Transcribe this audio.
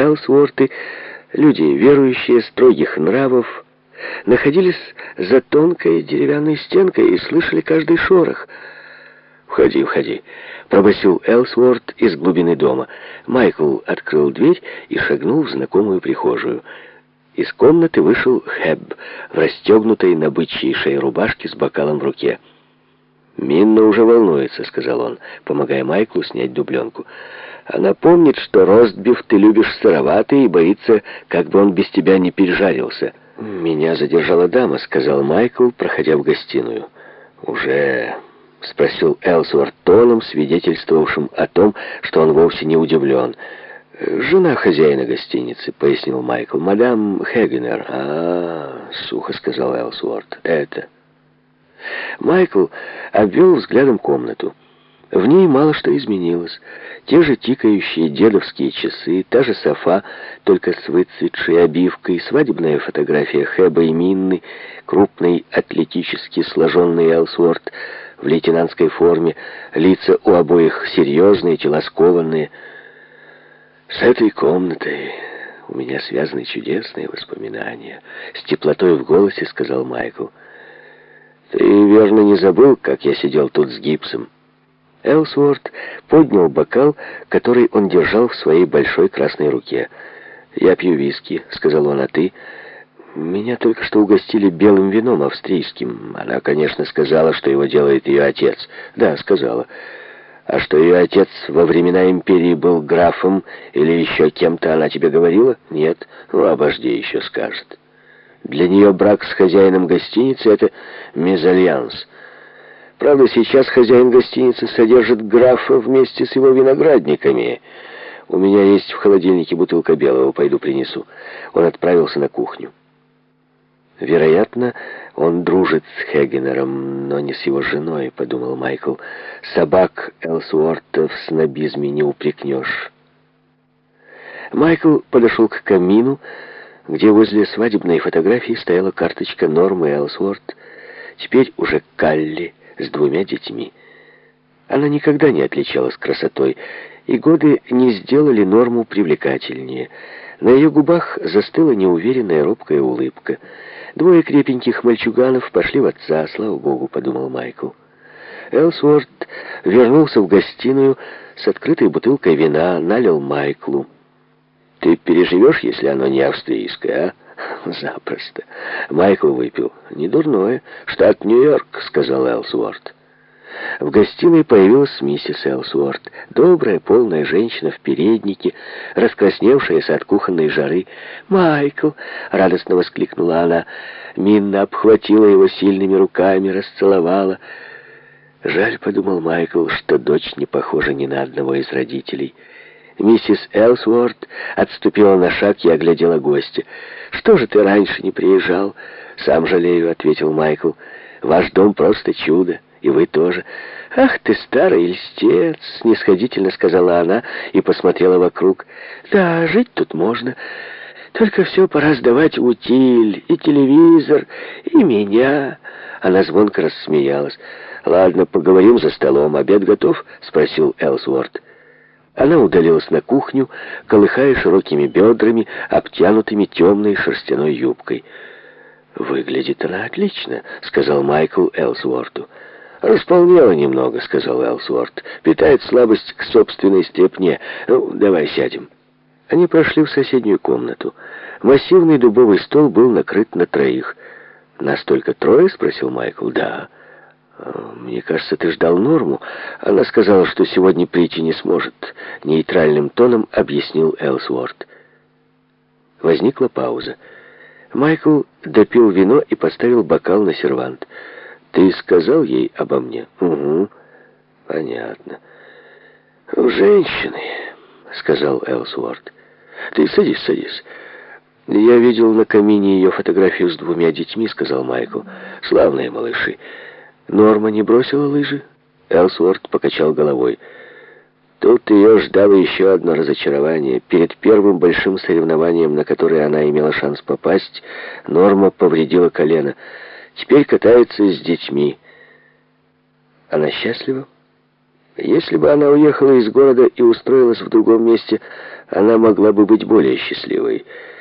Элсворты, люди верующие, строгих нравов, находились за тонкой деревянной стенкой и слышали каждый шорох. «Входи, входи», — пробасил Элсворт из глубины дома. Майкл открыл дверь и шагнул в знакомую прихожую. Из комнаты вышел Хэб в расстегнутой на бычьей шее рубашке с бокалом в руке. «Минна уже волнуется», — сказал он, помогая Майклу снять дубленку. «Она помнит, что ростбиф ты любишь сыроватый и боится, как бы он без тебя не пережарился». «Меня задержала дама», — сказал Майкл, проходя в гостиную. «Уже...» — спросил Элсуорт тоном, свидетельствовавшим о том, что он вовсе не удивлен. «Жена хозяина гостиницы», — пояснил Майкл. «Мадам Хегенер». «А, -а, -а сухо сказал Элсуорт. «Это...» Майкл обвел взглядом комнату. В ней мало что изменилось. Те же тикающие дедовские часы, та же софа, только с выцветшей обивкой, свадебная фотография Хэба и Минны, крупный атлетически сложенный Элсворт в лейтенантской форме, лица у обоих серьезные, тела скованные. С этой комнатой у меня связаны чудесные воспоминания. С теплотой в голосе сказал Майкл. «Ты, верно, не забыл, как я сидел тут с гипсом?» Элсворт поднял бокал, который он держал в своей большой красной руке. «Я пью виски», — сказал он, — «а ты?» «Меня только что угостили белым вином австрийским. Она, конечно, сказала, что его делает ее отец». «Да, сказала». «А что ее отец во времена империи был графом или еще кем-то, она тебе говорила?» «Нет». «Ну, обожди, еще скажет». Для нее брак с хозяином гостиницы — это мезальянс. Правда, сейчас хозяин гостиницы содержит графа вместе с его виноградниками. У меня есть в холодильнике бутылка белого, пойду принесу. Он отправился на кухню. Вероятно, он дружит с Хегенером, но не с его женой, подумал Майкл. Собак Элсуорта в снобизме не упрекнешь. Майкл подошел к камину, где возле свадебной фотографии стояла карточка Нормы Элсворт, теперь уже Калли с двумя детьми. Она никогда не отличалась красотой, и годы не сделали Норму привлекательнее. На ее губах застыла неуверенная робкая улыбка. Двое крепеньких мальчуганов пошли в отца, слава богу, подумал Майкл. Элсворт вернулся в гостиную с открытой бутылкой вина, налил Майклу. Ты переживешь, если оно не австрийское, а? Запросто. Майкл выпил. Не дурное. Штат Нью-Йорк, сказал Элсуорт. В гостиной появилась миссис Элсуорт, добрая, полная женщина в переднике, раскрасневшаяся от кухонной жары. «Майкл!» — радостно воскликнула она. Минна обхватила его сильными руками, расцеловала. Жаль, подумал Майкл, что дочь не похожа ни на одного из родителей. Миссис Элсворт отступила на шаг и оглядела гостя. «Что же ты раньше не приезжал?» «Сам жалею», — ответил Майкл. «Ваш дом просто чудо, и вы тоже». «Ах ты, старый льстец!» — снисходительно сказала она и посмотрела вокруг. «Да, жить тут можно. Только все пора сдавать утиль, и телевизор, и меня». Она звонко рассмеялась. «Ладно, поговорим за столом. Обед готов?» — спросил Элсворт. Она удалилась на кухню, колыхая широкими бедрами, обтянутыми темной шерстяной юбкой. «Выглядит она отлично», — сказал Майкл Элсворту. «Располнела немного», — сказал Элсворт. «Питает слабость к собственной степне. Ну, давай сядем». Они прошли в соседнюю комнату. Массивный дубовый стол был накрыт на троих. «Нас только трое?» — спросил Майкл. «Да». «Мне кажется, ты ждал Норму. Она сказала, что сегодня прийти не сможет», — нейтральным тоном объяснил Элсворт. Возникла пауза. Майкл допил вино и поставил бокал на сервант. «Ты сказал ей обо мне?» «Угу, понятно». «Женщины», — сказал Элсворт. «Ты садись, садись». «Я видел на камине ее фотографию с двумя детьми», — сказал Майкл. «Славные малыши». Норма не бросила лыжи? Элсворт покачал головой. Тут ее ждало еще одно разочарование. Перед первым большим соревнованием, на которое она имела шанс попасть, Норма повредила колено. Теперь катается с детьми. Она счастлива? Если бы она уехала из города и устроилась в другом месте, она могла бы быть более счастливой.